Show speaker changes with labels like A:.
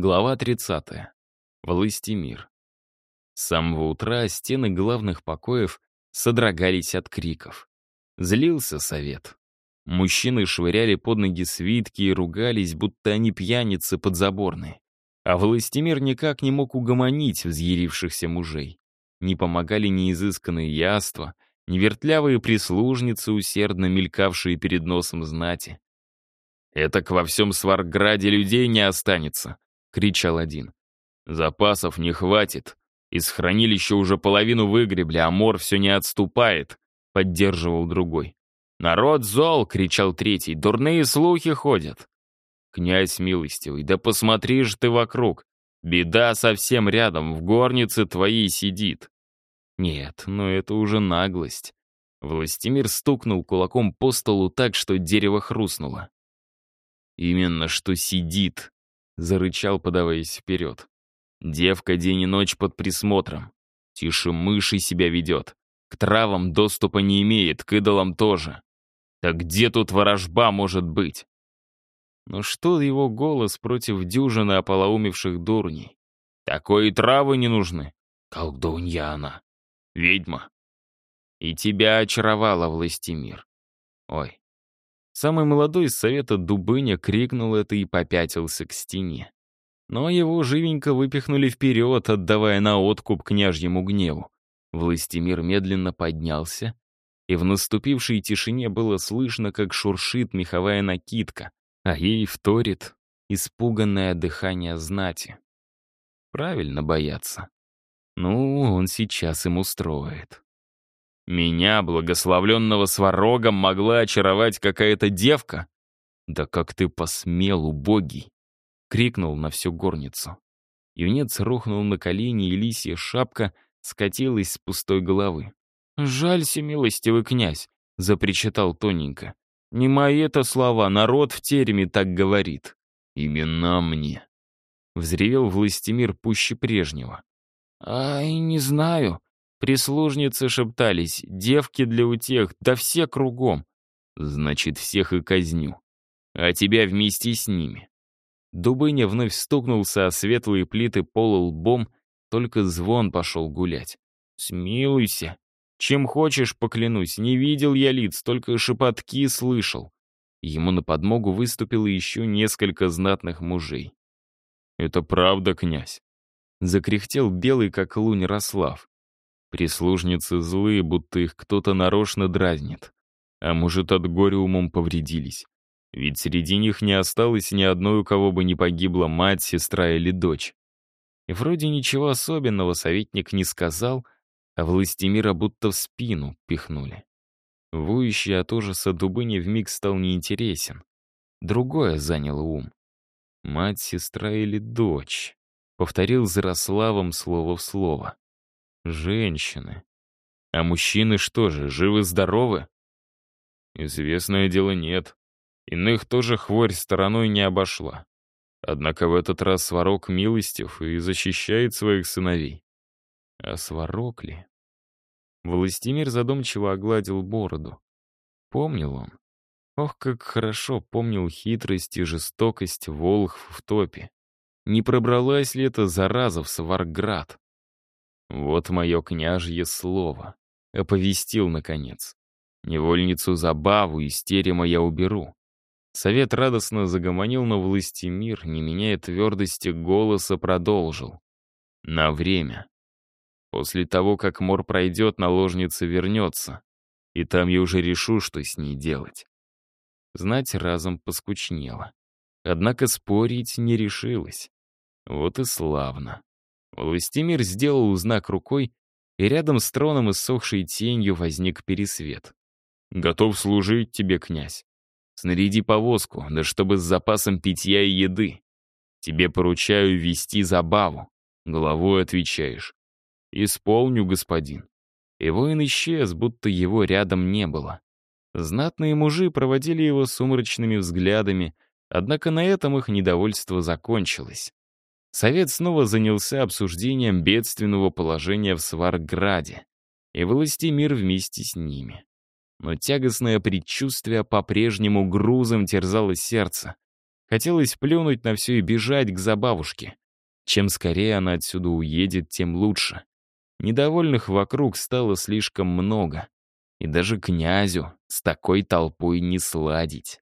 A: Глава 30. Властимир. С самого утра стены главных покоев содрогались от криков. Злился совет. Мужчины швыряли под ноги свитки и ругались, будто они пьяницы подзаборные. А Властимир никак не мог угомонить взъярившихся мужей. Не помогали ни изысканные яства, ни вертлявые прислужницы, усердно мелькавшие перед носом знати. «Это во всем Сварграде людей не останется», — кричал один. «Запасов не хватит. Из хранилища уже половину выгребли, а мор все не отступает», — поддерживал другой. «Народ зол!» — кричал третий. «Дурные слухи ходят!» «Князь милостивый, да посмотри же ты вокруг! Беда совсем рядом, в горнице твоей сидит!» Нет, но это уже наглость. Властимир стукнул кулаком по столу так, что дерево хрустнуло. «Именно что сидит!» Зарычал, подаваясь вперед. Девка день и ночь под присмотром. Тише мыши себя ведет. К травам доступа не имеет, к идолам тоже. Так где тут ворожба может быть? Но что его голос против дюжины ополоумевших дурней? Такой и травы не нужны. Колдунья она. Ведьма. И тебя очаровала властимир. Ой, Самый молодой из совета Дубыня крикнул это и попятился к стене. Но его живенько выпихнули вперед, отдавая на откуп княжьему гневу. Властимир медленно поднялся, и в наступившей тишине было слышно, как шуршит меховая накидка, а ей вторит испуганное дыхание знати. Правильно бояться. Ну, он сейчас им устроит. Меня, благословленного сварогом, могла очаровать какая-то девка? Да как ты посмел, убогий! Крикнул на всю горницу. Юнец рухнул на колени, и лисья шапка скатилась с пустой головы. «Жалься, милостивый князь», — запричитал тоненько. «Не мои это слова, народ в тереме так говорит». «Именно мне», — взревел Властимир пуще прежнего. «Ай, не знаю», Прислужницы шептались, девки для утех, да все кругом. Значит, всех и казню. А тебя вместе с ними. Дубыня вновь стукнулся о светлые плиты пола лбом, только звон пошел гулять. «Смилуйся. Чем хочешь, поклянусь, не видел я лиц, только шепотки слышал». Ему на подмогу выступило еще несколько знатных мужей. «Это правда, князь?» Закряхтел белый, как лунь, Рослав. Прислужницы злые, будто их кто-то нарочно дразнит. А может, от горя умом повредились. Ведь среди них не осталось ни одной, у кого бы не погибла мать, сестра или дочь. И вроде ничего особенного советник не сказал, а Властимира будто в спину пихнули. Воющий от ужаса Дубыни вмиг стал неинтересен. Другое заняло ум. «Мать, сестра или дочь?» — повторил Зарославом слово в слово. Женщины. А мужчины что же, живы-здоровы? Известное дело нет. Иных тоже хворь стороной не обошла. Однако в этот раз Сварог милостив и защищает своих сыновей. А Сварог ли? Властимир задумчиво огладил бороду. Помнил он. Ох, как хорошо помнил хитрость и жестокость Волхв в топе. Не пробралась ли эта зараза в Сварград? «Вот мое княжье слово», — оповестил, наконец. «Невольницу забаву из терема я уберу». Совет радостно загомонил, но властемир, не меняя твердости голоса, продолжил. «На время. После того, как мор пройдет, наложница вернется, и там я уже решу, что с ней делать». Знать разом поскучнело. Однако спорить не решилась. Вот и славно. Властимир сделал знак рукой, и рядом с троном иссохшей тенью возник пересвет. «Готов служить тебе, князь. Снаряди повозку, да чтобы с запасом питья и еды. Тебе поручаю вести забаву. Головой отвечаешь. Исполню, господин». И воин исчез, будто его рядом не было. Знатные мужи проводили его сумрачными взглядами, однако на этом их недовольство закончилось. Совет снова занялся обсуждением бедственного положения в Сварграде, и властемир вместе с ними. Но тягостное предчувствие по-прежнему грузом терзало сердце. Хотелось плюнуть на все и бежать к забавушке. Чем скорее она отсюда уедет, тем лучше. Недовольных вокруг стало слишком много. И даже князю с такой толпой не сладить.